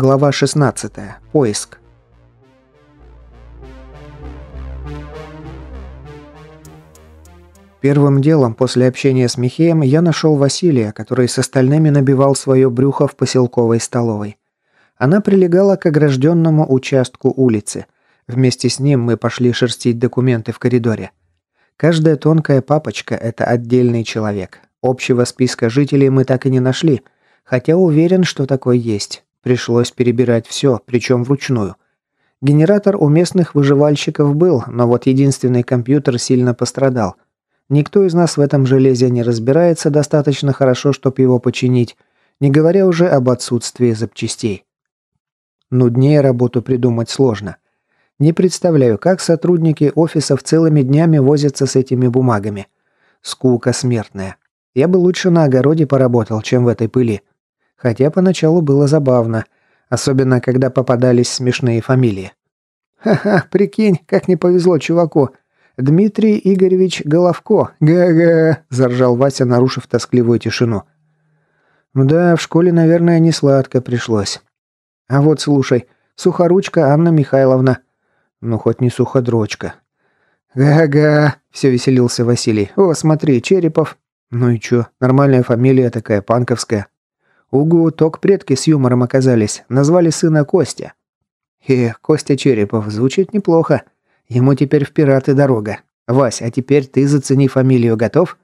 Глава 16. Поиск. Первым делом после общения с Михеем я нашел Василия, который с остальными набивал свое брюхо в поселковой столовой. Она прилегала к огражденному участку улицы. Вместе с ним мы пошли шерстить документы в коридоре. Каждая тонкая папочка – это отдельный человек. Общего списка жителей мы так и не нашли, хотя уверен, что такой есть. Пришлось перебирать все, причем вручную. Генератор у местных выживальщиков был, но вот единственный компьютер сильно пострадал – Никто из нас в этом железе не разбирается достаточно хорошо, чтобы его починить, не говоря уже об отсутствии запчастей. Нуднее работу придумать сложно. Не представляю, как сотрудники офисов целыми днями возятся с этими бумагами. Скука смертная. Я бы лучше на огороде поработал, чем в этой пыли. Хотя поначалу было забавно, особенно когда попадались смешные фамилии. «Ха-ха, прикинь, как не повезло чуваку. «Дмитрий Игоревич Головко! Га-га!» – заржал Вася, нарушив тоскливую тишину. «Да, в школе, наверное, не сладко пришлось. А вот слушай, сухоручка Анна Михайловна. Ну, хоть не суходрочка». «Га-га!» – все веселился Василий. «О, смотри, Черепов». «Ну и чё, нормальная фамилия такая, панковская». «Угу, ток предки с юмором оказались. Назвали сына Костя». «Эх, Костя Черепов, звучит неплохо». Ему теперь в пираты дорога. Вась, а теперь ты зацени фамилию, готов?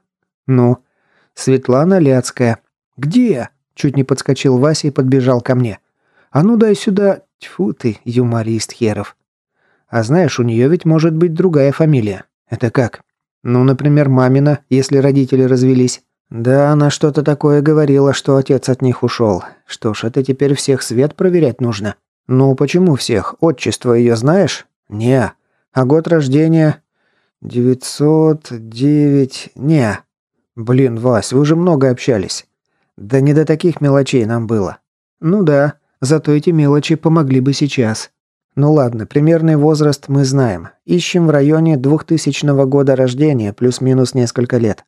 Ну. Светлана Ляцкая. Где? Чуть не подскочил Вася и подбежал ко мне. А ну дай сюда. Тьфу ты, юморист херов. А знаешь, у нее ведь может быть другая фамилия. Это как? Ну, например, мамина, если родители развелись. Да, она что-то такое говорила, что отец от них ушел. Что ж, это теперь всех свет проверять нужно. Ну, почему всех? Отчество ее знаешь? Не. А год рождения? Девятьсот девять... Не. Блин, Вась, вы же много общались. Да не до таких мелочей нам было. Ну да, зато эти мелочи помогли бы сейчас. Ну ладно, примерный возраст мы знаем. Ищем в районе 2000 года рождения, плюс-минус несколько лет.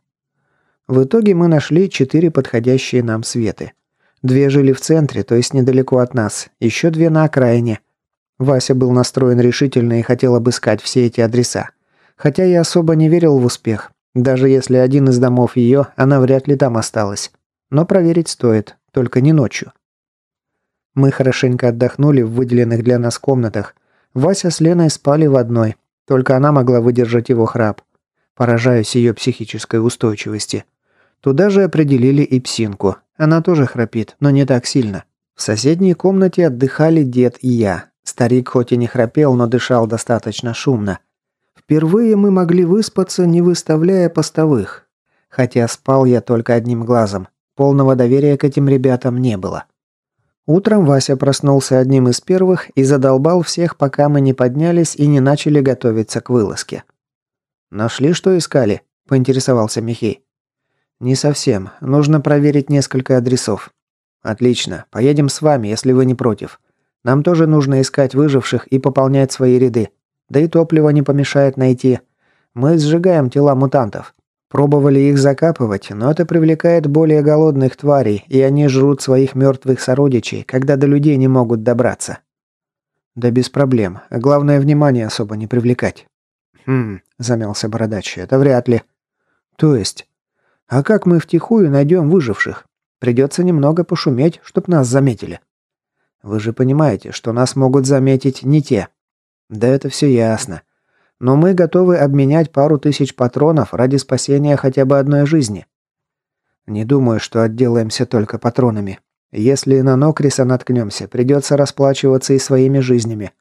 В итоге мы нашли четыре подходящие нам светы. Две жили в центре, то есть недалеко от нас, еще две на окраине. Вася был настроен решительно и хотел обыскать все эти адреса. Хотя я особо не верил в успех. Даже если один из домов ее, она вряд ли там осталась. Но проверить стоит, только не ночью. Мы хорошенько отдохнули в выделенных для нас комнатах. Вася с Леной спали в одной. Только она могла выдержать его храп. Поражаюсь ее психической устойчивости. Туда же определили и псинку. Она тоже храпит, но не так сильно. В соседней комнате отдыхали дед и я. Старик хоть и не храпел, но дышал достаточно шумно. Впервые мы могли выспаться, не выставляя постовых. Хотя спал я только одним глазом. Полного доверия к этим ребятам не было. Утром Вася проснулся одним из первых и задолбал всех, пока мы не поднялись и не начали готовиться к вылазке. «Нашли, что искали?» – поинтересовался Михей. «Не совсем. Нужно проверить несколько адресов». «Отлично. Поедем с вами, если вы не против. Нам тоже нужно искать выживших и пополнять свои ряды. Да и топливо не помешает найти. Мы сжигаем тела мутантов. Пробовали их закапывать, но это привлекает более голодных тварей, и они жрут своих мертвых сородичей, когда до людей не могут добраться. Да без проблем. Главное, внимание особо не привлекать. Хм, замялся бородач, это вряд ли. То есть? А как мы втихую найдем выживших? Придется немного пошуметь, чтоб нас заметили. Вы же понимаете, что нас могут заметить не те. Да это все ясно. Но мы готовы обменять пару тысяч патронов ради спасения хотя бы одной жизни. Не думаю, что отделаемся только патронами. Если на Нокриса наткнемся, придется расплачиваться и своими жизнями.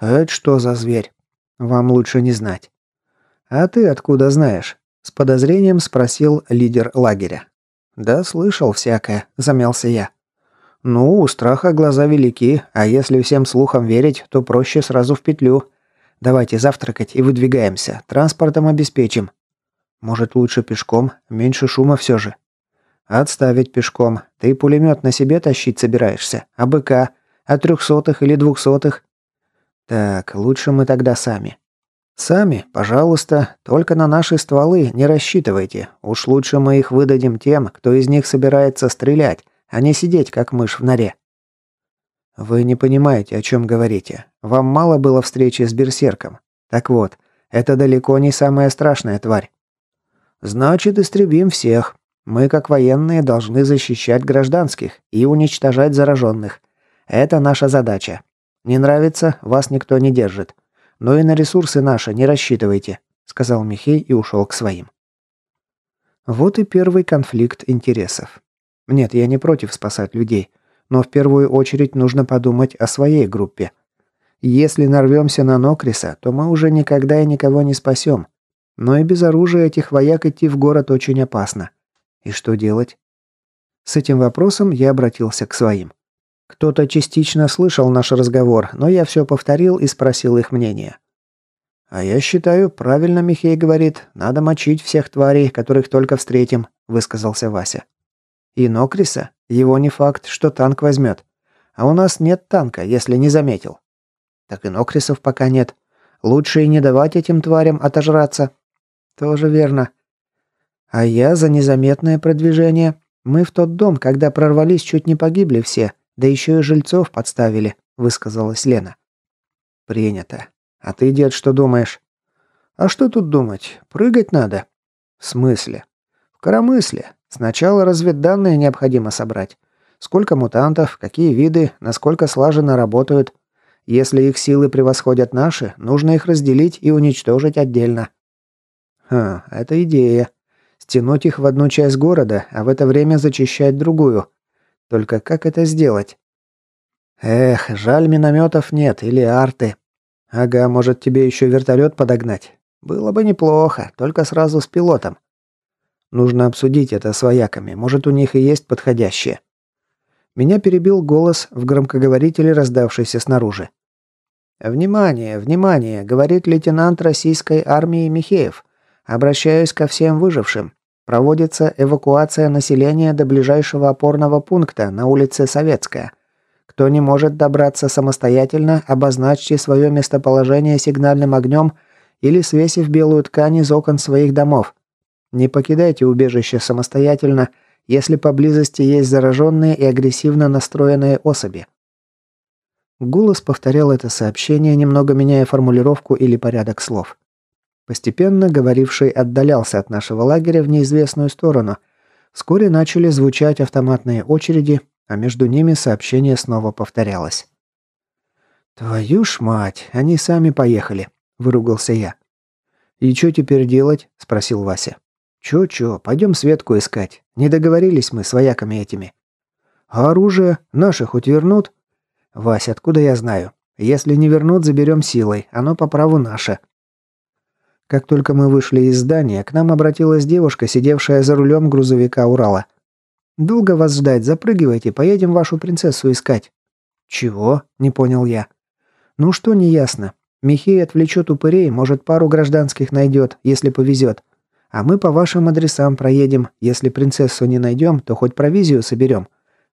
Это что за зверь? Вам лучше не знать. А ты откуда знаешь? С подозрением спросил лидер лагеря. Да слышал всякое, замялся я. «Ну, у страха глаза велики, а если всем слухам верить, то проще сразу в петлю. Давайте завтракать и выдвигаемся, транспортом обеспечим. Может, лучше пешком, меньше шума все же». «Отставить пешком. Ты пулемет на себе тащить собираешься? А БК? А трехсотых или двухсотых?» «Так, лучше мы тогда сами». «Сами, пожалуйста, только на наши стволы не рассчитывайте. Уж лучше мы их выдадим тем, кто из них собирается стрелять, а не сидеть, как мышь в норе. «Вы не понимаете, о чем говорите. Вам мало было встречи с берсерком. Так вот, это далеко не самая страшная тварь. Значит, истребим всех. Мы, как военные, должны защищать гражданских и уничтожать зараженных. Это наша задача. Не нравится, вас никто не держит. Но и на ресурсы наши не рассчитывайте», — сказал Михей и ушел к своим. Вот и первый конфликт интересов. Нет, я не против спасать людей но в первую очередь нужно подумать о своей группе. Если нарвемся на Нокриса, то мы уже никогда и никого не спасем. Но и без оружия этих вояк идти в город очень опасно. И что делать? С этим вопросом я обратился к своим. Кто-то частично слышал наш разговор, но я все повторил и спросил их мнение. «А я считаю, правильно Михей говорит, надо мочить всех тварей, которых только встретим», – высказался Вася. «И Нокриса? Его не факт, что танк возьмет. А у нас нет танка, если не заметил. Так и Нокрисов пока нет. Лучше и не давать этим тварям отожраться. Тоже верно. А я за незаметное продвижение. Мы в тот дом, когда прорвались, чуть не погибли все. Да еще и жильцов подставили, высказалась Лена. Принято. А ты, дед, что думаешь? А что тут думать? Прыгать надо. В смысле? В коромысле. Сначала разведданные необходимо собрать. Сколько мутантов, какие виды, насколько слаженно работают. Если их силы превосходят наши, нужно их разделить и уничтожить отдельно. Ха, это идея. Стянуть их в одну часть города, а в это время зачищать другую. Только как это сделать? Эх, жаль минометов нет или арты. Ага, может тебе еще вертолет подогнать? Было бы неплохо, только сразу с пилотом. Нужно обсудить это с вояками, может, у них и есть подходящее. Меня перебил голос в громкоговорителе, раздавшийся снаружи. «Внимание, внимание!» — говорит лейтенант российской армии Михеев. «Обращаюсь ко всем выжившим. Проводится эвакуация населения до ближайшего опорного пункта на улице Советская. Кто не может добраться самостоятельно, обозначьте свое местоположение сигнальным огнем или свесив белую ткань из окон своих домов. Не покидайте убежище самостоятельно, если поблизости есть зараженные и агрессивно настроенные особи. Голос повторял это сообщение, немного меняя формулировку или порядок слов. Постепенно говоривший отдалялся от нашего лагеря в неизвестную сторону. Вскоре начали звучать автоматные очереди, а между ними сообщение снова повторялось. «Твою ж мать, они сами поехали», – выругался я. «И что теперь делать?» – спросил Вася. «Чё-чё, пойдем Светку искать. Не договорились мы с вояками этими». «А оружие? Наши хоть вернут?» «Вась, откуда я знаю? Если не вернут, заберем силой. Оно по праву наше». Как только мы вышли из здания, к нам обратилась девушка, сидевшая за рулем грузовика Урала. «Долго вас ждать, запрыгивайте, поедем вашу принцессу искать». «Чего?» – не понял я. «Ну что неясно. Михей отвлечет упырей, может, пару гражданских найдет, если повезет. А мы по вашим адресам проедем. Если принцессу не найдем, то хоть провизию соберем.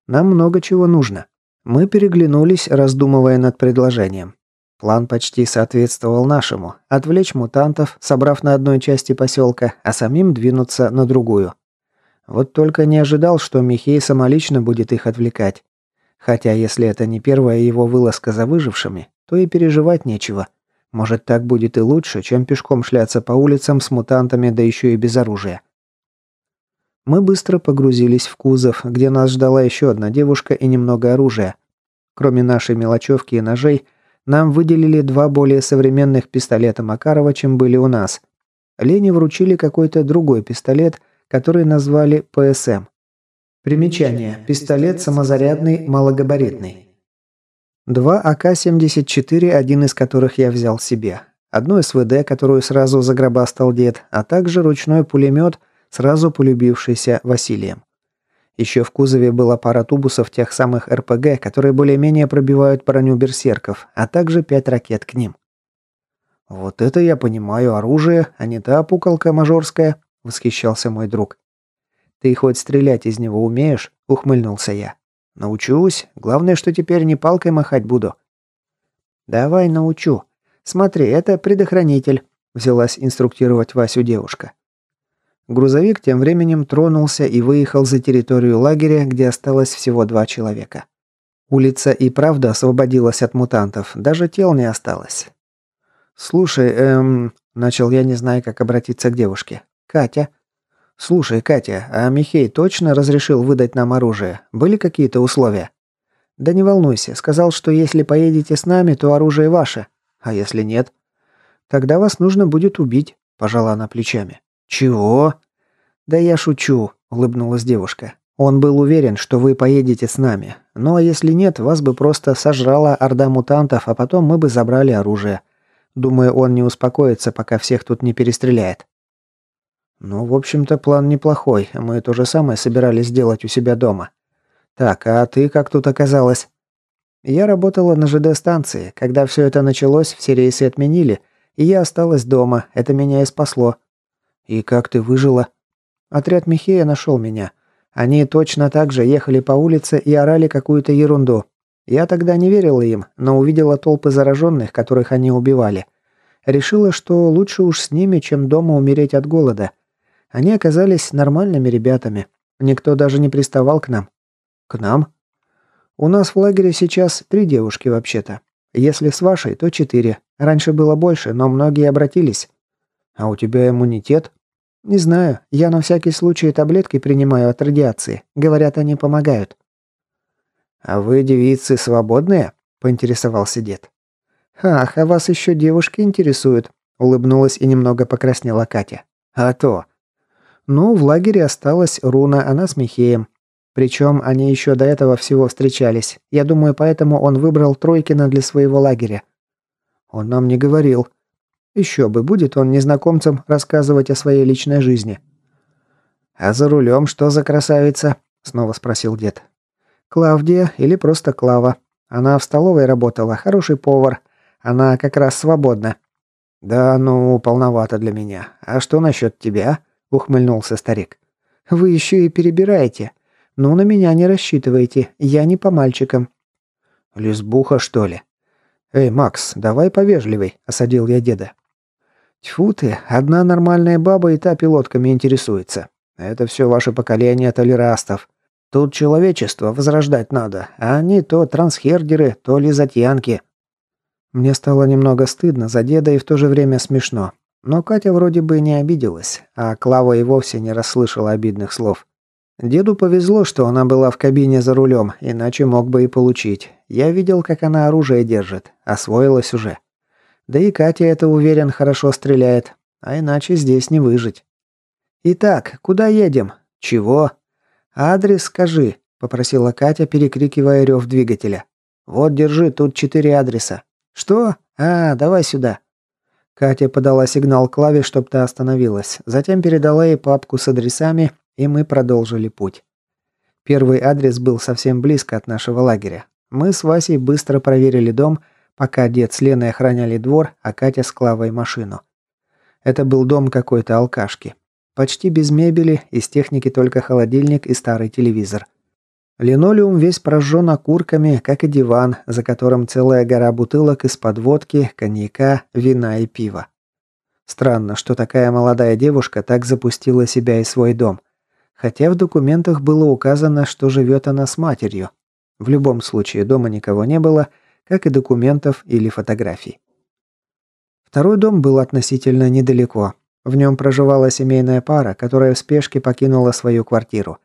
Нам много чего нужно». Мы переглянулись, раздумывая над предложением. План почти соответствовал нашему. Отвлечь мутантов, собрав на одной части поселка, а самим двинуться на другую. Вот только не ожидал, что Михей самолично будет их отвлекать. Хотя, если это не первая его вылазка за выжившими, то и переживать нечего. Может, так будет и лучше, чем пешком шляться по улицам с мутантами, да еще и без оружия. Мы быстро погрузились в кузов, где нас ждала еще одна девушка и немного оружия. Кроме нашей мелочевки и ножей, нам выделили два более современных пистолета Макарова, чем были у нас. Лене вручили какой-то другой пистолет, который назвали ПСМ. Примечание. Пистолет самозарядный, малогабаритный. Два АК-74, один из которых я взял себе. Одну СВД, которую сразу загробастал дед, а также ручной пулемет, сразу полюбившийся Василием. Еще в кузове была пара тубусов тех самых РПГ, которые более-менее пробивают броню берсерков, а также пять ракет к ним. «Вот это я понимаю оружие, а не та пукалка мажорская», — восхищался мой друг. «Ты хоть стрелять из него умеешь?» — ухмыльнулся я. Научусь. Главное, что теперь не палкой махать буду. Давай научу. Смотри, это предохранитель, взялась инструктировать Васю девушка. Грузовик тем временем тронулся и выехал за территорию лагеря, где осталось всего два человека. Улица и правда освободилась от мутантов, даже тел не осталось. «Слушай, эм...» – начал я, не зная, как обратиться к девушке. «Катя?» «Слушай, Катя, а Михей точно разрешил выдать нам оружие? Были какие-то условия?» «Да не волнуйся, сказал, что если поедете с нами, то оружие ваше. А если нет?» «Тогда вас нужно будет убить», – пожала она плечами. «Чего?» «Да я шучу», – улыбнулась девушка. «Он был уверен, что вы поедете с нами. А если нет, вас бы просто сожрала орда мутантов, а потом мы бы забрали оружие. Думаю, он не успокоится, пока всех тут не перестреляет». «Ну, в общем-то, план неплохой. Мы то же самое собирались сделать у себя дома. Так, а ты как тут оказалась?» «Я работала на ЖД-станции. Когда все это началось, все рейсы отменили, и я осталась дома. Это меня и спасло». «И как ты выжила?» «Отряд Михея нашел меня. Они точно так же ехали по улице и орали какую-то ерунду. Я тогда не верила им, но увидела толпы зараженных, которых они убивали. Решила, что лучше уж с ними, чем дома умереть от голода. Они оказались нормальными ребятами. Никто даже не приставал к нам. К нам? У нас в лагере сейчас три девушки вообще-то. Если с вашей, то четыре. Раньше было больше, но многие обратились. А у тебя иммунитет? Не знаю. Я на всякий случай таблетки принимаю от радиации. Говорят, они помогают. А вы, девицы, свободные? Поинтересовался дед. «Ах, а вас еще девушки интересуют», — улыбнулась и немного покраснела Катя. «А то. Ну, в лагере осталась Руна, она с Михеем. Причем они еще до этого всего встречались. Я думаю, поэтому он выбрал Тройкина для своего лагеря. Он нам не говорил. Еще бы, будет он незнакомцам рассказывать о своей личной жизни. «А за рулем что за красавица?» – снова спросил дед. «Клавдия или просто Клава. Она в столовой работала, хороший повар. Она как раз свободна». «Да ну, полновато для меня. А что насчет тебя?» – ухмыльнулся старик. «Вы еще и перебираете. Ну, на меня не рассчитывайте. Я не по мальчикам». «Лесбуха, что ли?» «Эй, Макс, давай повежливей», – осадил я деда. «Тьфу ты, одна нормальная баба и та пилотками интересуется. Это все ваше поколение толерастов. Тут человечество возрождать надо, а они то трансхердеры, то лизотьянки». Мне стало немного стыдно за деда и в то же время смешно. Но Катя вроде бы не обиделась, а Клава и вовсе не расслышала обидных слов. Деду повезло, что она была в кабине за рулем, иначе мог бы и получить. Я видел, как она оружие держит, освоилась уже. Да и Катя, это уверен, хорошо стреляет, а иначе здесь не выжить. «Итак, куда едем? Чего?» «Адрес скажи», – попросила Катя, перекрикивая рев двигателя. «Вот, держи, тут четыре адреса». «Что? А, давай сюда». Катя подала сигнал Клаве, чтобы та остановилась. Затем передала ей папку с адресами, и мы продолжили путь. Первый адрес был совсем близко от нашего лагеря. Мы с Васей быстро проверили дом, пока дед с Леной охраняли двор, а Катя с Клавой машину. Это был дом какой-то алкашки. Почти без мебели, из техники только холодильник и старый телевизор. Линолеум весь прожжен окурками, как и диван, за которым целая гора бутылок из-под водки, коньяка, вина и пива. Странно, что такая молодая девушка так запустила себя и свой дом. Хотя в документах было указано, что живет она с матерью. В любом случае дома никого не было, как и документов или фотографий. Второй дом был относительно недалеко. В нем проживала семейная пара, которая в спешке покинула свою квартиру.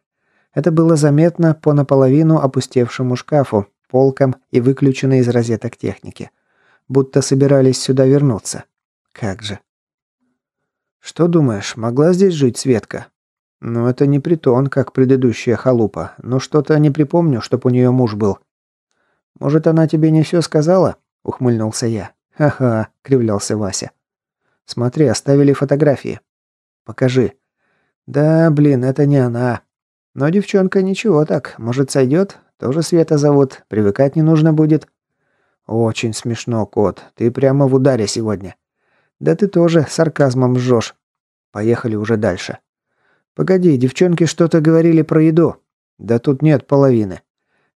Это было заметно по наполовину опустевшему шкафу, полкам и выключенной из розеток техники. Будто собирались сюда вернуться. Как же. «Что думаешь, могла здесь жить Светка?» «Ну, это не притон, как предыдущая халупа, но что-то не припомню, чтоб у нее муж был». «Может, она тебе не все сказала?» – ухмыльнулся я. «Ха-ха», – кривлялся Вася. «Смотри, оставили фотографии». «Покажи». «Да, блин, это не она. Но девчонка ничего так, может сойдет? Тоже Света зовут, привыкать не нужно будет. Очень смешно, кот. Ты прямо в ударе сегодня. Да ты тоже сарказмом жжешь. Поехали уже дальше. Погоди, девчонки что-то говорили про еду. Да тут нет половины.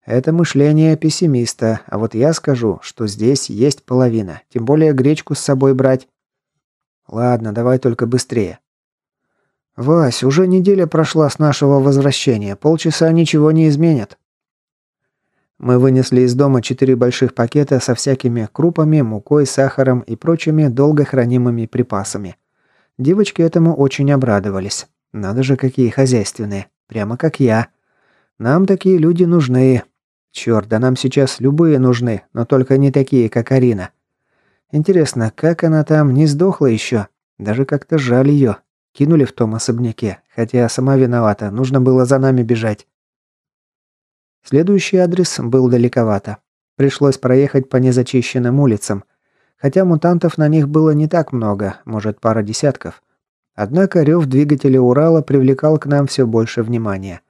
Это мышление пессимиста, а вот я скажу, что здесь есть половина. Тем более гречку с собой брать. Ладно, давай только быстрее. «Вась, уже неделя прошла с нашего возвращения. Полчаса ничего не изменят». Мы вынесли из дома четыре больших пакета со всякими крупами, мукой, сахаром и прочими долго хранимыми припасами. Девочки этому очень обрадовались. Надо же, какие хозяйственные. Прямо как я. Нам такие люди нужны. Черт, да нам сейчас любые нужны, но только не такие, как Арина. Интересно, как она там не сдохла еще? Даже как-то жаль ее. Кинули в том особняке, хотя сама виновата, нужно было за нами бежать. Следующий адрес был далековато. Пришлось проехать по незачищенным улицам. Хотя мутантов на них было не так много, может пара десятков. Однако рев двигателя Урала привлекал к нам все больше внимания.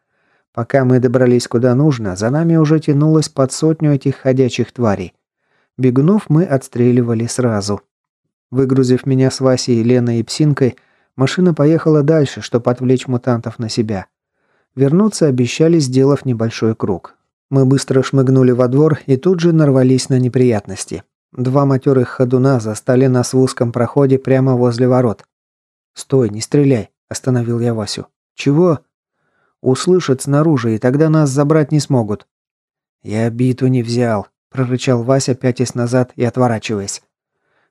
Пока мы добрались куда нужно, за нами уже тянулось под сотню этих ходячих тварей. Бегунов мы отстреливали сразу. Выгрузив меня с Васей, Леной и Псинкой, машина поехала дальше, чтобы отвлечь мутантов на себя. Вернуться обещали, сделав небольшой круг. Мы быстро шмыгнули во двор и тут же нарвались на неприятности. Два матерых ходуна застали нас в узком проходе прямо возле ворот. «Стой, не стреляй», – остановил я Васю. «Чего?» «Услышат снаружи, и тогда нас забрать не смогут». «Я биту не взял», – прорычал Вася, пятясь назад и отворачиваясь.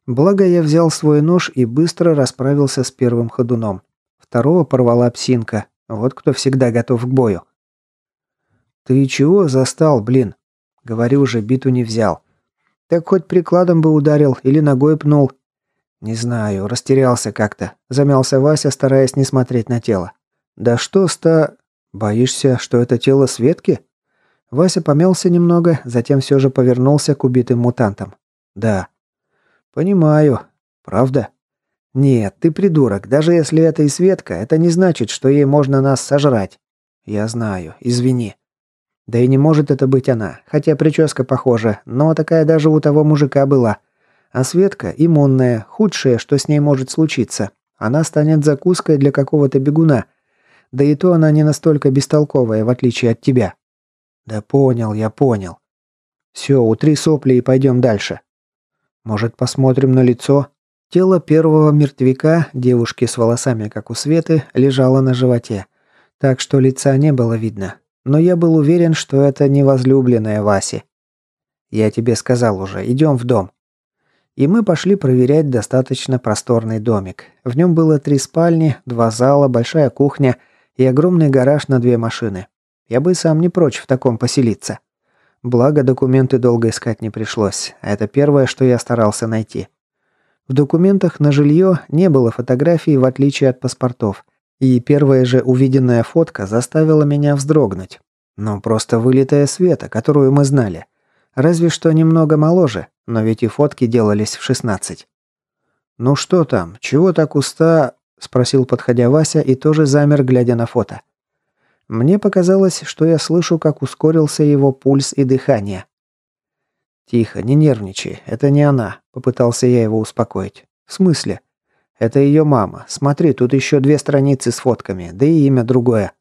Благо я взял свой нож и быстро расправился с первым ходуном. Второго порвала псинка, вот кто всегда готов к бою. «Ты чего застал, блин?» «Говорю же, биту не взял». «Так хоть прикладом бы ударил или ногой пнул». «Не знаю, растерялся как-то», – замялся Вася, стараясь не смотреть на тело. «Да что ста... Боишься, что это тело Светки?» Вася помялся немного, затем все же повернулся к убитым мутантам. «Да». «Понимаю. Правда?» «Нет, ты придурок. Даже если это и Светка, это не значит, что ей можно нас сожрать». «Я знаю. Извини». «Да и не может это быть она. Хотя прическа похожа, но такая даже у того мужика была. А Светка иммунная, худшее, что с ней может случиться. Она станет закуской для какого-то бегуна. Да и то она не настолько бестолковая, в отличие от тебя». «Да понял, я понял». «Все, утри сопли и пойдем дальше». «Может, посмотрим на лицо?» Тело первого мертвяка, девушки с волосами, как у Светы, лежало на животе. Так что лица не было видно. Но я был уверен, что это не возлюбленная Васи. Я тебе сказал уже, идем в дом. И мы пошли проверять достаточно просторный домик. В нем было три спальни, два зала, большая кухня и огромный гараж на две машины. Я бы сам не прочь в таком поселиться. Благо, документы долго искать не пришлось. Это первое, что я старался найти. В документах на жилье не было фотографий, в отличие от паспортов. И первая же увиденная фотка заставила меня вздрогнуть. Ну, просто вылитая Света, которую мы знали. Разве что немного моложе, но ведь и фотки делались в 16. «Ну что там? Чего так уста?» – спросил, подходя Вася, и тоже замер, глядя на фото. Мне показалось, что я слышу, как ускорился его пульс и дыхание. «Тихо, не нервничай, это не она», – попытался я его успокоить. «В смысле?» «Это ее мама. Смотри, тут еще две страницы с фотками, да и имя другое».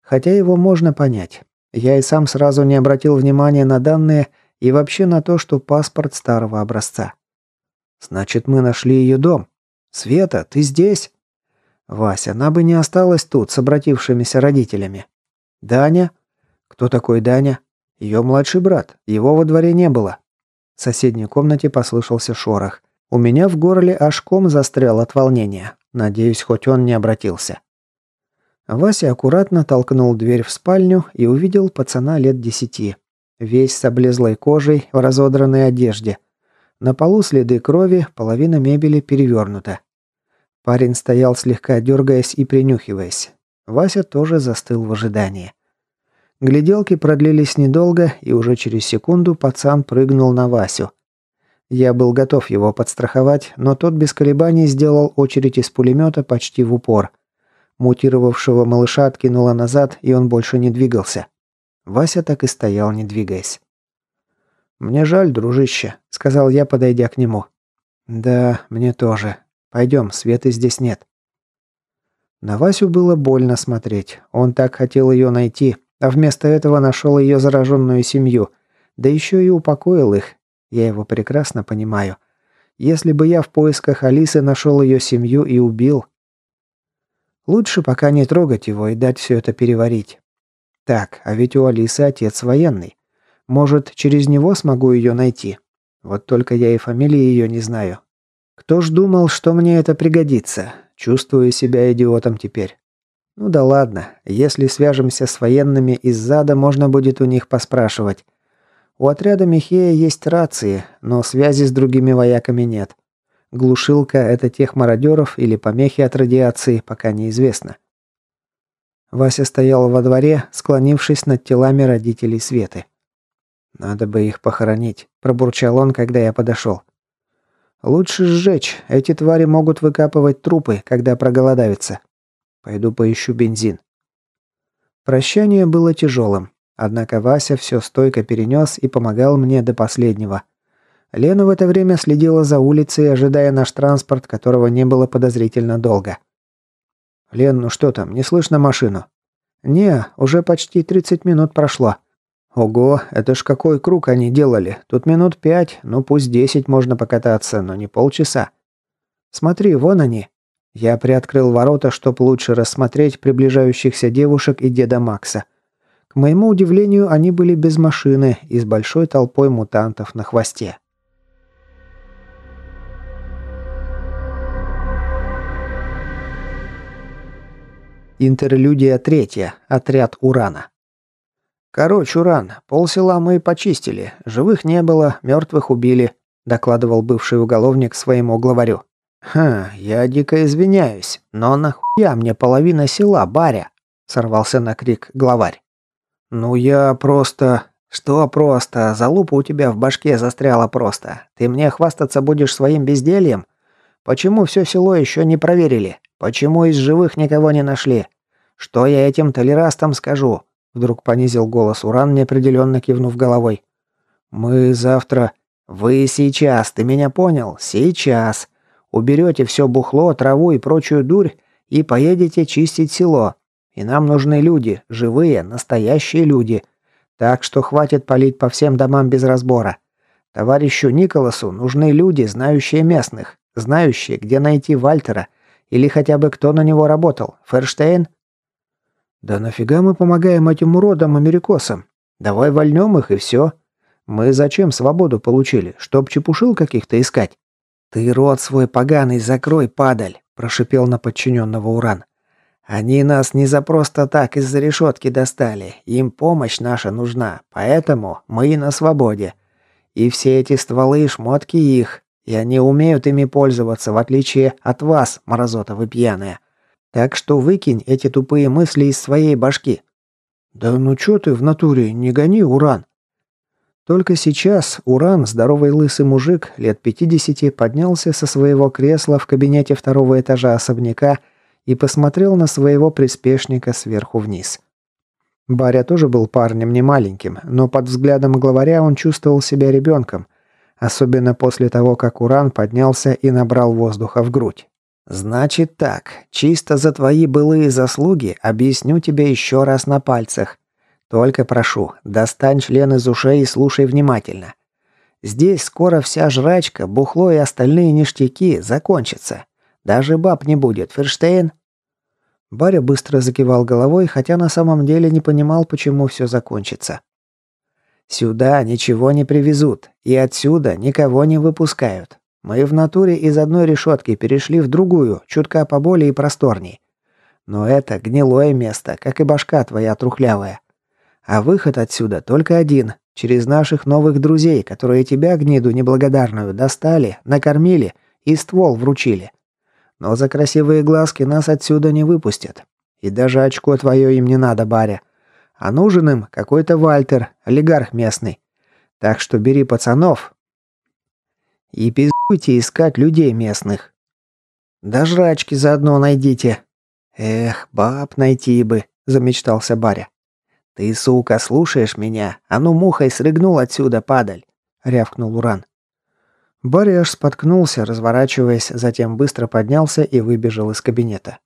Хотя его можно понять. Я и сам сразу не обратил внимания на данные и вообще на то, что паспорт старого образца. «Значит, мы нашли ее дом. Света, ты здесь?» «Вася, она бы не осталась тут с обратившимися родителями». «Даня?» «Кто такой Даня?» Ее младший брат. Его во дворе не было. В соседней комнате послышался шорох. У меня в горле аж ком застрял от волнения. Надеюсь, хоть он не обратился. Вася аккуратно толкнул дверь в спальню и увидел пацана лет десяти. Весь с облезлой кожей, в разодранной одежде. На полу следы крови, половина мебели перевернута. Парень стоял слегка дергаясь и принюхиваясь. Вася тоже застыл в ожидании. Гляделки продлились недолго, и уже через секунду пацан прыгнул на Васю. Я был готов его подстраховать, но тот без колебаний сделал очередь из пулемета почти в упор. Мутировавшего малыша откинуло назад, и он больше не двигался. Вася так и стоял, не двигаясь. «Мне жаль, дружище», — сказал я, подойдя к нему. «Да, мне тоже. Пойдем, Светы здесь нет». На Васю было больно смотреть. Он так хотел ее найти, а вместо этого нашел ее зараженную семью, да еще и упокоил их. Я его прекрасно понимаю. Если бы я в поисках Алисы нашел ее семью и убил... Лучше пока не трогать его и дать все это переварить. Так, а ведь у Алисы отец военный. Может, через него смогу ее найти? Вот только я и фамилии ее не знаю. Кто ж думал, что мне это пригодится? Чувствую себя идиотом теперь. Ну да ладно, если свяжемся с военными из зада, можно будет у них поспрашивать. У отряда Михея есть рации, но связи с другими вояками нет. Глушилка – это тех мародеров или помехи от радиации, пока неизвестно. Вася стоял во дворе, склонившись над телами родителей Светы. «Надо бы их похоронить», – пробурчал он, когда я подошел. «Лучше сжечь. Эти твари могут выкапывать трупы, когда проголодаются. Пойду поищу бензин». Прощание было тяжелым, однако Вася все стойко перенес и помогал мне до последнего. Лена в это время следила за улицей, ожидая наш транспорт, которого не было подозрительно долго. «Лен, ну что там, не слышно машину?» «Не, уже почти 30 минут прошло». «Ого, это ж какой круг они делали. Тут минут пять, ну пусть десять можно покататься, но не полчаса». «Смотри, вон они». Я приоткрыл ворота, чтобы лучше рассмотреть приближающихся девушек и деда Макса. К моему удивлению, они были без машины и с большой толпой мутантов на хвосте. Интерлюдия третья. Отряд Урана. «Короче, Уран, полсела мы почистили. Живых не было, мертвых убили», – докладывал бывший уголовник своему главарю. «Ха, я дико извиняюсь, но нахуя мне половина села, баря?» – сорвался на крик главарь. «Ну я просто...» «Что просто? Залупа у тебя в башке застряла просто. Ты мне хвастаться будешь своим бездельем? Почему все село еще не проверили? Почему из живых никого не нашли? Что я этим толерастам скажу? Вдруг понизил голос Уран, неопределенно кивнув головой. Мы завтра... Вы сейчас, ты меня понял? Сейчас. Уберете все бухло, траву и прочую дурь и поедете чистить село. И нам нужны люди, живые, настоящие люди. Так что хватит палить по всем домам без разбора. Товарищу Николасу нужны люди, знающие местных, знающие, где найти Вальтера или хотя бы кто на него работал? Ферштейн? Да нафига мы помогаем этим уродам-америкосам? Давай вольнем их и все. Мы зачем свободу получили? Чтоб чепушил каких-то искать? Ты рот свой поганый закрой, падаль, прошипел на подчиненного Уран. Они нас не за просто так из-за решетки достали. Им помощь наша нужна, поэтому мы и на свободе. И все эти стволы и шмотки их, и они умеют ими пользоваться, в отличие от вас, мразота вы пьяные. Так что выкинь эти тупые мысли из своей башки». «Да ну чё ты в натуре, не гони, Уран!» Только сейчас Уран, здоровый лысый мужик, лет 50, поднялся со своего кресла в кабинете второго этажа особняка и посмотрел на своего приспешника сверху вниз. Баря тоже был парнем не маленьким, но под взглядом главаря он чувствовал себя ребенком – Особенно после того, как Уран поднялся и набрал воздуха в грудь. «Значит так, чисто за твои былые заслуги объясню тебе еще раз на пальцах. Только прошу, достань член из ушей и слушай внимательно. Здесь скоро вся жрачка, бухло и остальные ништяки закончатся. Даже баб не будет, Ферштейн?» Баря быстро закивал головой, хотя на самом деле не понимал, почему все закончится. Сюда ничего не привезут, и отсюда никого не выпускают. Мы в натуре из одной решетки перешли в другую, чутка поболее и просторней. Но это гнилое место, как и башка твоя трухлявая. А выход отсюда только один, через наших новых друзей, которые тебя, гниду неблагодарную, достали, накормили и ствол вручили. Но за красивые глазки нас отсюда не выпустят. И даже очко твое им не надо, баря. А нужен им какой-то Вальтер, олигарх местный. Так что бери пацанов и пиздуйте искать людей местных. Да жрачки заодно найдите. Эх, баб найти бы, замечтался Баря. Ты, сука, слушаешь меня? А ну мухой срыгнул отсюда, падаль, рявкнул Уран. Барри аж споткнулся, разворачиваясь, затем быстро поднялся и выбежал из кабинета.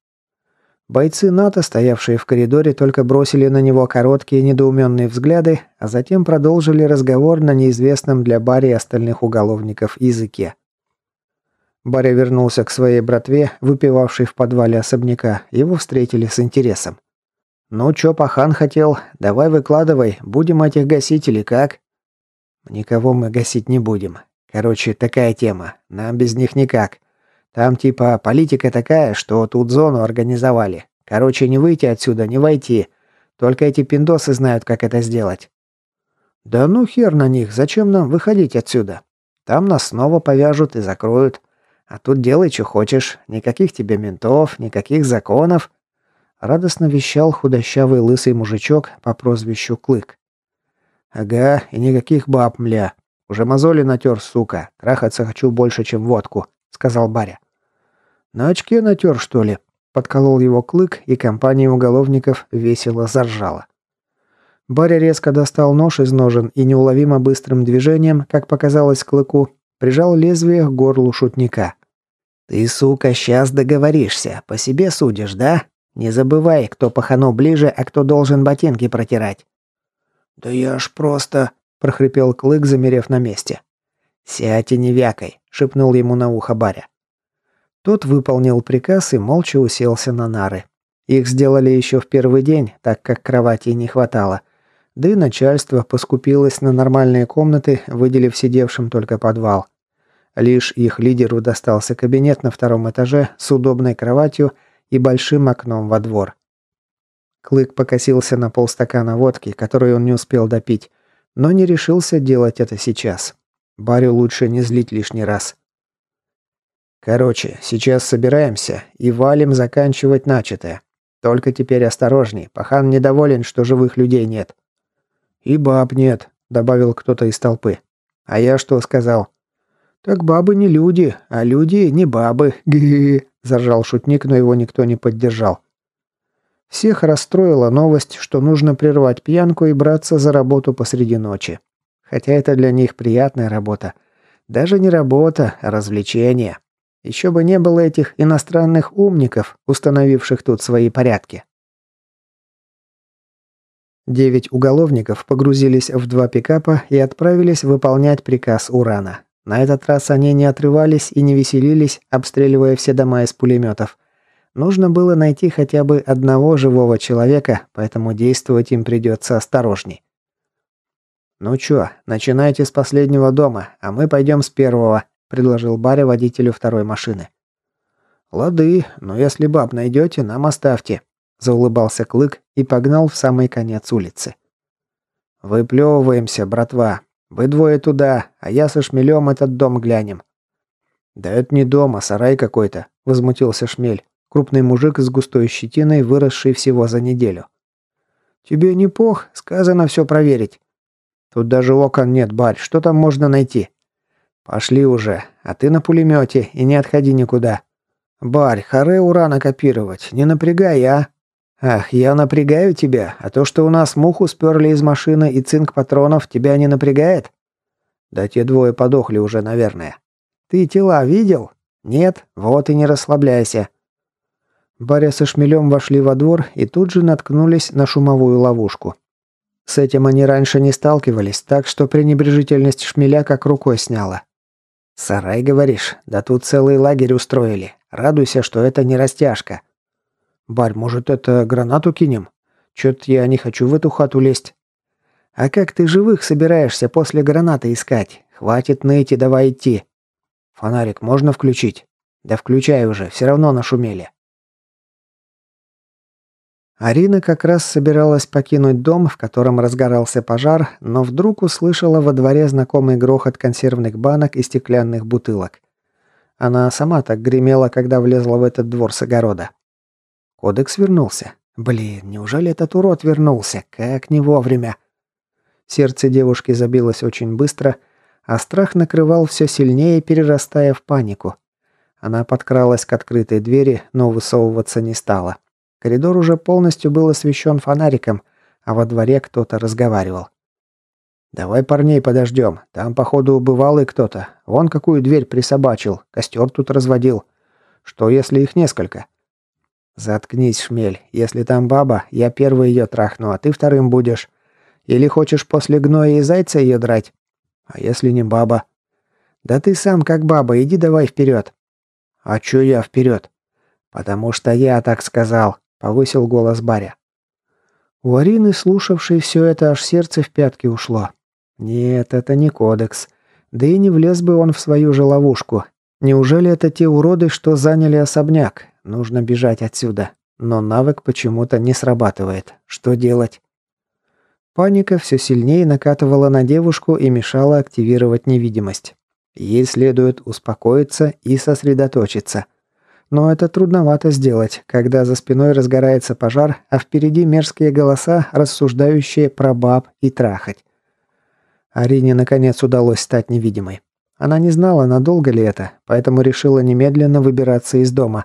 Бойцы НАТО, стоявшие в коридоре, только бросили на него короткие недоуменные взгляды, а затем продолжили разговор на неизвестном для Барри и остальных уголовников языке. Барри вернулся к своей братве, выпивавшей в подвале особняка. Его встретили с интересом. «Ну чё, пахан хотел? Давай выкладывай, будем этих гасить или как?» Никого мы гасить не будем. Короче, такая тема. Нам без них никак. Там типа политика такая, что тут зону организовали. Короче, не выйти отсюда, не войти. Только эти пиндосы знают, как это сделать. Да ну хер на них, зачем нам выходить отсюда? Там нас снова повяжут и закроют. А тут делай, что хочешь. Никаких тебе ментов, никаких законов. Радостно вещал худощавый лысый мужичок по прозвищу Клык. «Ага, и никаких баб, мля. Уже мозоли натер, сука. Трахаться хочу больше, чем водку», — сказал Баря. «На очке натер, что ли?» — подколол его Клык, и компания уголовников весело заржала. Баря резко достал нож из ножен и неуловимо быстрым движением, как показалось Клыку, прижал лезвие к горлу шутника. «Ты, сука, сейчас договоришься. По себе судишь, да? Не забывай, кто пахано ближе, а кто должен ботинки протирать». «Да я ж просто...» – прохрипел Клык, замерев на месте. «Сядь и не вякай», – шепнул ему на ухо Баря. Тот выполнил приказ и молча уселся на нары. Их сделали еще в первый день, так как кровати не хватало. Да и начальство поскупилось на нормальные комнаты, выделив сидевшим только подвал. Лишь их лидеру достался кабинет на втором этаже с удобной кроватью и большим окном во двор. Клык покосился на полстакана водки, который он не успел допить, но не решился делать это сейчас. Барю лучше не злить лишний раз. Короче, сейчас собираемся и валим заканчивать начатое. Только теперь осторожней, пахан недоволен, что живых людей нет. И баб нет, добавил кто-то из толпы. А я что сказал? Так бабы не люди, а люди не бабы. Ги, заржал шутник, но его никто не поддержал. Всех расстроила новость, что нужно прервать пьянку и браться за работу посреди ночи. Хотя это для них приятная работа. Даже не работа, а развлечение. Еще бы не было этих иностранных умников, установивших тут свои порядки. Девять уголовников погрузились в два пикапа и отправились выполнять приказ Урана. На этот раз они не отрывались и не веселились, обстреливая все дома из пулеметов. Нужно было найти хотя бы одного живого человека, поэтому действовать им придется осторожней. «Ну чё, начинайте с последнего дома, а мы пойдем с первого», предложил Баря водителю второй машины. «Лады, но если баб найдете, нам оставьте», заулыбался Клык и погнал в самый конец улицы. «Выплевываемся, братва. Вы двое туда, а я со Шмелем этот дом глянем». «Да это не дом, а сарай какой-то», — возмутился Шмель. Крупный мужик с густой щетиной, выросший всего за неделю. «Тебе не пох, сказано все проверить». «Тут даже окон нет, барь, что там можно найти?» «Пошли уже, а ты на пулемете и не отходи никуда». «Барь, харе урана копировать, не напрягай, а?» «Ах, я напрягаю тебя, а то, что у нас муху сперли из машины и цинк патронов, тебя не напрягает?» «Да те двое подохли уже, наверное». «Ты тела видел?» «Нет? Вот и не расслабляйся. Баря со шмелем вошли во двор и тут же наткнулись на шумовую ловушку. С этим они раньше не сталкивались, так что пренебрежительность шмеля как рукой сняла. «Сарай, говоришь? Да тут целый лагерь устроили. Радуйся, что это не растяжка». «Барь, может, это гранату кинем? Чё-то я не хочу в эту хату лезть». «А как ты живых собираешься после гранаты искать? Хватит ныть и давай идти». «Фонарик можно включить?» «Да включай уже, все равно нашумели». Арина как раз собиралась покинуть дом, в котором разгорался пожар, но вдруг услышала во дворе знакомый грохот консервных банок и стеклянных бутылок. Она сама так гремела, когда влезла в этот двор с огорода. Кодекс вернулся. Блин, неужели этот урод вернулся? Как не вовремя. Сердце девушки забилось очень быстро, а страх накрывал все сильнее, перерастая в панику. Она подкралась к открытой двери, но высовываться не стала. Коридор уже полностью был освещен фонариком, а во дворе кто-то разговаривал. «Давай парней подождем. Там, походу, бывалый кто-то. Вон какую дверь присобачил, костер тут разводил. Что, если их несколько?» «Заткнись, шмель. Если там баба, я первый ее трахну, а ты вторым будешь. Или хочешь после гноя и зайца ее драть? А если не баба?» «Да ты сам как баба, иди давай вперед». «А чё я вперед?» «Потому что я так сказал повысил голос Баря. У Арины, слушавшей все это, аж сердце в пятки ушло. Нет, это не кодекс. Да и не влез бы он в свою же ловушку. Неужели это те уроды, что заняли особняк? Нужно бежать отсюда. Но навык почему-то не срабатывает. Что делать? Паника все сильнее накатывала на девушку и мешала активировать невидимость. Ей следует успокоиться и сосредоточиться. Но это трудновато сделать, когда за спиной разгорается пожар, а впереди мерзкие голоса, рассуждающие про баб и трахать. Арине наконец удалось стать невидимой. Она не знала, надолго ли это, поэтому решила немедленно выбираться из дома.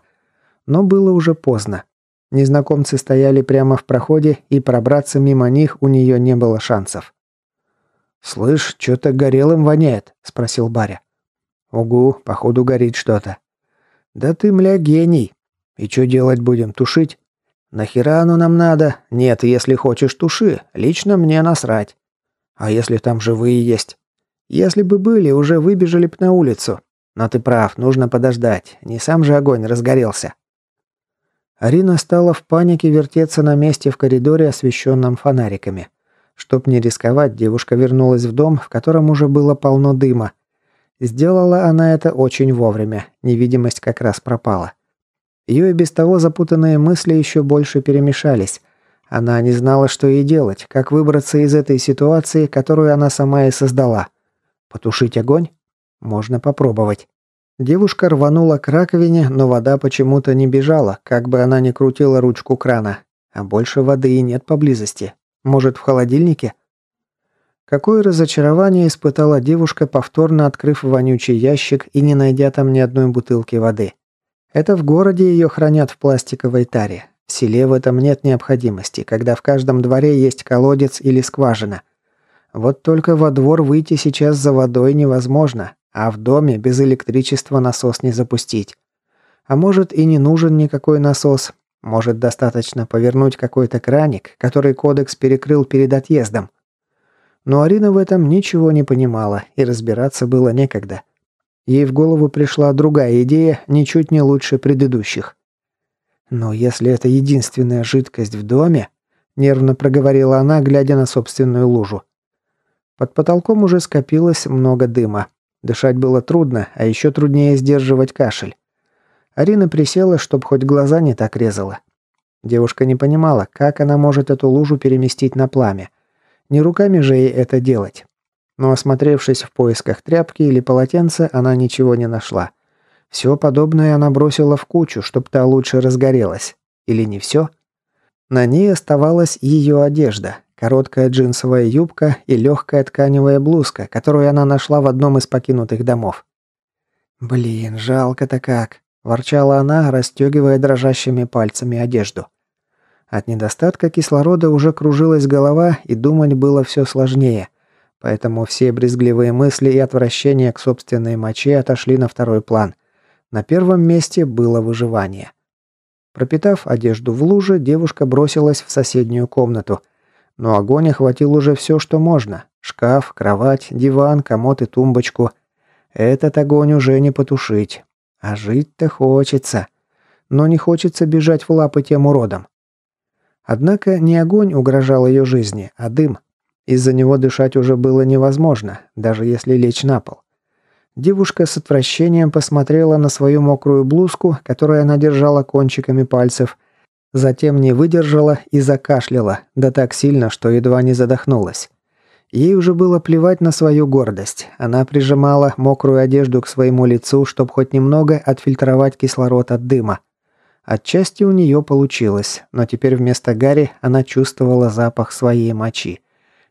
Но было уже поздно. Незнакомцы стояли прямо в проходе, и пробраться мимо них у нее не было шансов. «Слышь, что-то горелым воняет», — спросил Баря. «Угу, походу горит что-то». «Да ты, мля, гений. И что делать будем, тушить?» «Нахера оно нам надо? Нет, если хочешь, туши. Лично мне насрать. А если там живые есть? Если бы были, уже выбежали б на улицу. Но ты прав, нужно подождать. Не сам же огонь разгорелся». Арина стала в панике вертеться на месте в коридоре, освещенном фонариками. Чтоб не рисковать, девушка вернулась в дом, в котором уже было полно дыма. Сделала она это очень вовремя, невидимость как раз пропала. Ее и без того запутанные мысли еще больше перемешались. Она не знала, что ей делать, как выбраться из этой ситуации, которую она сама и создала. Потушить огонь? Можно попробовать. Девушка рванула к раковине, но вода почему-то не бежала, как бы она ни крутила ручку крана. А больше воды и нет поблизости. Может, в холодильнике? Какое разочарование испытала девушка, повторно открыв вонючий ящик и не найдя там ни одной бутылки воды. Это в городе ее хранят в пластиковой таре. В селе в этом нет необходимости, когда в каждом дворе есть колодец или скважина. Вот только во двор выйти сейчас за водой невозможно, а в доме без электричества насос не запустить. А может и не нужен никакой насос. Может достаточно повернуть какой-то краник, который кодекс перекрыл перед отъездом. Но Арина в этом ничего не понимала, и разбираться было некогда. Ей в голову пришла другая идея, ничуть не лучше предыдущих. «Но если это единственная жидкость в доме...» – нервно проговорила она, глядя на собственную лужу. Под потолком уже скопилось много дыма. Дышать было трудно, а еще труднее сдерживать кашель. Арина присела, чтобы хоть глаза не так резала. Девушка не понимала, как она может эту лужу переместить на пламя. Не руками же ей это делать. Но осмотревшись в поисках тряпки или полотенца, она ничего не нашла. Все подобное она бросила в кучу, чтобы та лучше разгорелась. Или не все? На ней оставалась ее одежда, Короткая джинсовая юбка и легкая тканевая блузка, которую она нашла в одном из покинутых домов. «Блин, жалко-то как!» – ворчала она, расстегивая дрожащими пальцами одежду. От недостатка кислорода уже кружилась голова, и думать было все сложнее. Поэтому все брезгливые мысли и отвращение к собственной моче отошли на второй план. На первом месте было выживание. Пропитав одежду в луже, девушка бросилась в соседнюю комнату – но огонь охватил уже все, что можно. Шкаф, кровать, диван, комод и тумбочку. Этот огонь уже не потушить. А жить-то хочется. Но не хочется бежать в лапы тем уродам. Однако не огонь угрожал ее жизни, а дым. Из-за него дышать уже было невозможно, даже если лечь на пол. Девушка с отвращением посмотрела на свою мокрую блузку, которую она держала кончиками пальцев, Затем не выдержала и закашляла, да так сильно, что едва не задохнулась. Ей уже было плевать на свою гордость. Она прижимала мокрую одежду к своему лицу, чтобы хоть немного отфильтровать кислород от дыма. Отчасти у нее получилось, но теперь вместо Гарри она чувствовала запах своей мочи.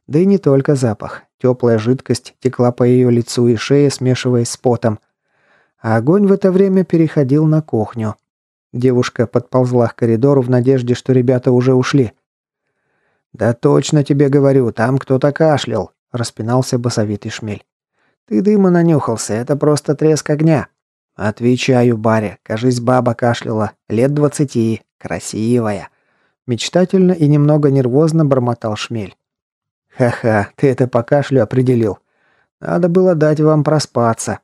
Да и не только запах. Теплая жидкость текла по ее лицу и шее, смешиваясь с потом. А огонь в это время переходил на кухню. Девушка подползла к коридору в надежде, что ребята уже ушли. «Да точно тебе говорю, там кто-то кашлял», – распинался басовитый шмель. «Ты дыма нанюхался, это просто треск огня». «Отвечаю, баре, кажись, баба кашляла, лет двадцати, красивая». Мечтательно и немного нервозно бормотал шмель. «Ха-ха, ты это по кашлю определил. Надо было дать вам проспаться».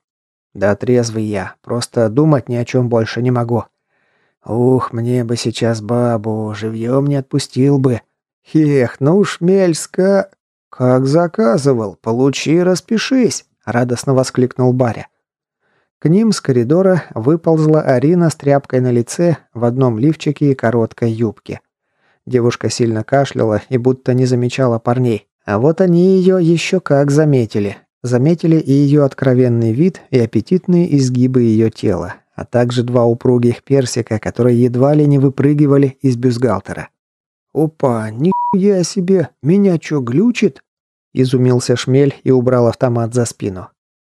«Да трезвый я, просто думать ни о чем больше не могу. Ух, мне бы сейчас бабу, живьем не отпустил бы. Эх, ну уж мельска. «Как заказывал! Получи распишись!» – радостно воскликнул Баря. К ним с коридора выползла Арина с тряпкой на лице в одном лифчике и короткой юбке. Девушка сильно кашляла и будто не замечала парней. А вот они ее еще как заметили. Заметили и ее откровенный вид, и аппетитные изгибы ее тела, а также два упругих персика, которые едва ли не выпрыгивали из бюстгальтера. «Опа, нихуя себе! Меня чё, глючит?» Изумился шмель и убрал автомат за спину.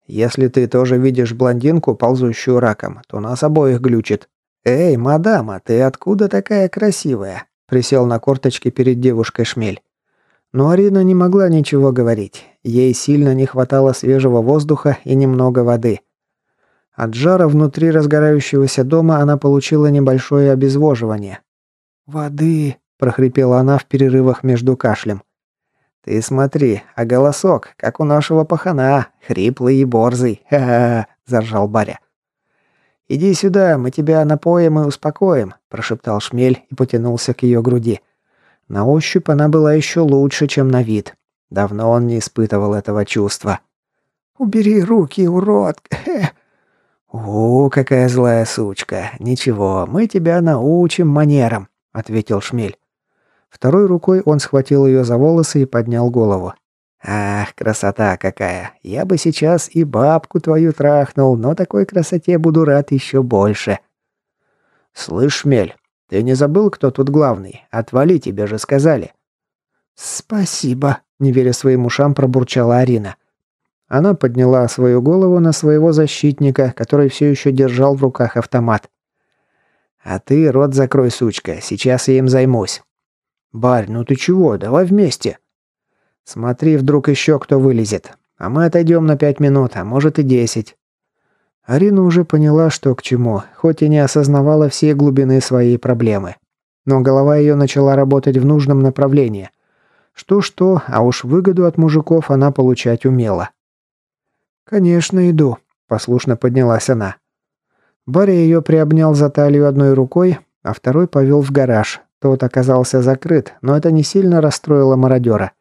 «Если ты тоже видишь блондинку, ползущую раком, то нас обоих глючит». «Эй, мадама, ты откуда такая красивая?» Присел на корточки перед девушкой шмель. Но Арина не могла ничего говорить. Ей сильно не хватало свежего воздуха и немного воды. От жара внутри разгорающегося дома она получила небольшое обезвоживание. «Воды!» – прохрипела она в перерывах между кашлем. «Ты смотри, а голосок, как у нашего пахана, хриплый и борзый, ха-ха!» – заржал Баря. «Иди сюда, мы тебя напоим и успокоим», – прошептал шмель и потянулся к ее груди. На ощупь она была еще лучше, чем на вид. Давно он не испытывал этого чувства. «Убери руки, урод!» «У, какая злая сучка! Ничего, мы тебя научим манерам», — ответил Шмель. Второй рукой он схватил ее за волосы и поднял голову. «Ах, красота какая! Я бы сейчас и бабку твою трахнул, но такой красоте буду рад еще больше». «Слышь, Шмель, ты не забыл, кто тут главный? Отвали, тебе же сказали». «Спасибо», — не веря своим ушам, пробурчала Арина. Она подняла свою голову на своего защитника, который все еще держал в руках автомат. «А ты рот закрой, сучка, сейчас я им займусь». «Барь, ну ты чего? Давай вместе». «Смотри, вдруг еще кто вылезет. А мы отойдем на пять минут, а может и десять. Арина уже поняла, что к чему, хоть и не осознавала всей глубины своей проблемы. Но голова ее начала работать в нужном направлении. Что-что, а уж выгоду от мужиков она получать умела. «Конечно, иду», – послушно поднялась она. Барри ее приобнял за талию одной рукой, а второй повел в гараж. Тот оказался закрыт, но это не сильно расстроило мародера.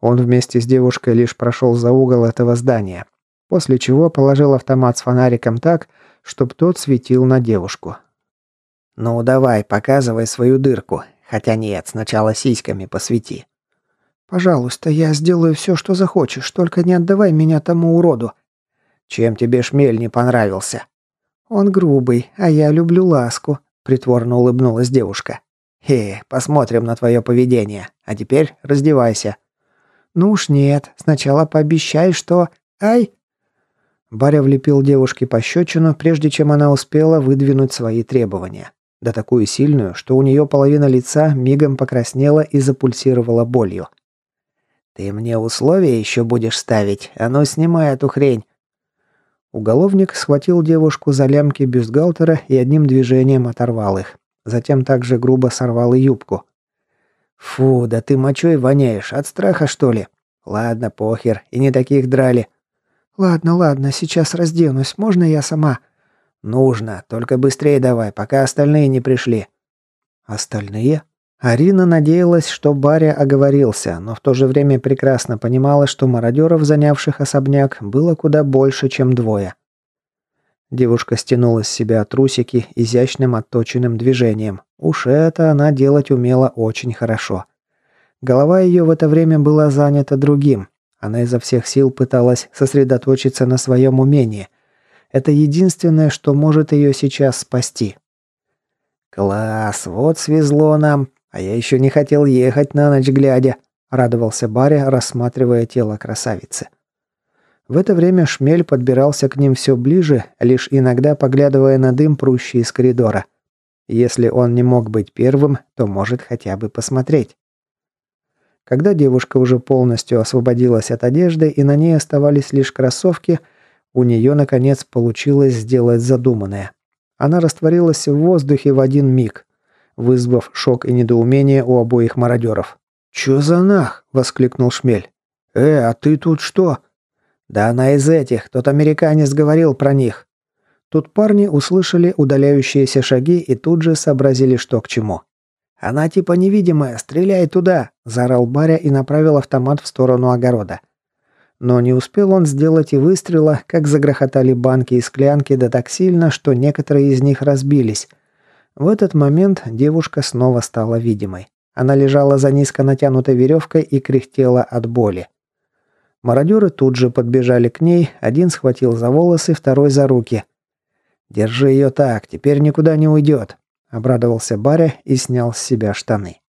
Он вместе с девушкой лишь прошел за угол этого здания после чего положил автомат с фонариком так, чтобы тот светил на девушку. «Ну давай, показывай свою дырку. Хотя нет, сначала сиськами посвети». «Пожалуйста, я сделаю все, что захочешь, только не отдавай меня тому уроду». «Чем тебе шмель не понравился?» «Он грубый, а я люблю ласку», — притворно улыбнулась девушка. «Хе, посмотрим на твое поведение. А теперь раздевайся». «Ну уж нет, сначала пообещай, что...» «Ай!» Баря влепил девушке пощечину, прежде чем она успела выдвинуть свои требования. Да такую сильную, что у нее половина лица мигом покраснела и запульсировала болью. «Ты мне условия еще будешь ставить? А ну, снимай эту хрень!» Уголовник схватил девушку за лямки бюстгальтера и одним движением оторвал их. Затем также грубо сорвал и юбку. «Фу, да ты мочой воняешь, от страха, что ли? Ладно, похер, и не таких драли. «Ладно, ладно, сейчас разденусь. Можно я сама?» «Нужно. Только быстрее давай, пока остальные не пришли». «Остальные?» Арина надеялась, что Баря оговорился, но в то же время прекрасно понимала, что мародеров, занявших особняк, было куда больше, чем двое. Девушка стянула с себя трусики изящным отточенным движением. Уж это она делать умела очень хорошо. Голова ее в это время была занята другим, она изо всех сил пыталась сосредоточиться на своем умении. Это единственное, что может ее сейчас спасти. «Класс, вот свезло нам, а я еще не хотел ехать на ночь глядя», — радовался Баря, рассматривая тело красавицы. В это время Шмель подбирался к ним все ближе, лишь иногда поглядывая на дым, прущий из коридора. Если он не мог быть первым, то может хотя бы посмотреть. Когда девушка уже полностью освободилась от одежды и на ней оставались лишь кроссовки, у нее, наконец, получилось сделать задуманное. Она растворилась в воздухе в один миг, вызвав шок и недоумение у обоих мародеров. «Чё за нах?» – воскликнул Шмель. «Э, а ты тут что?» «Да она из этих, тот американец говорил про них». Тут парни услышали удаляющиеся шаги и тут же сообразили, что к чему. «Она типа невидимая, стреляй туда!» – заорал Баря и направил автомат в сторону огорода. Но не успел он сделать и выстрела, как загрохотали банки и склянки да так сильно, что некоторые из них разбились. В этот момент девушка снова стала видимой. Она лежала за низко натянутой веревкой и кряхтела от боли. Мародеры тут же подбежали к ней, один схватил за волосы, второй за руки. «Держи ее так, теперь никуда не уйдет», – обрадовался Баря и снял с себя штаны.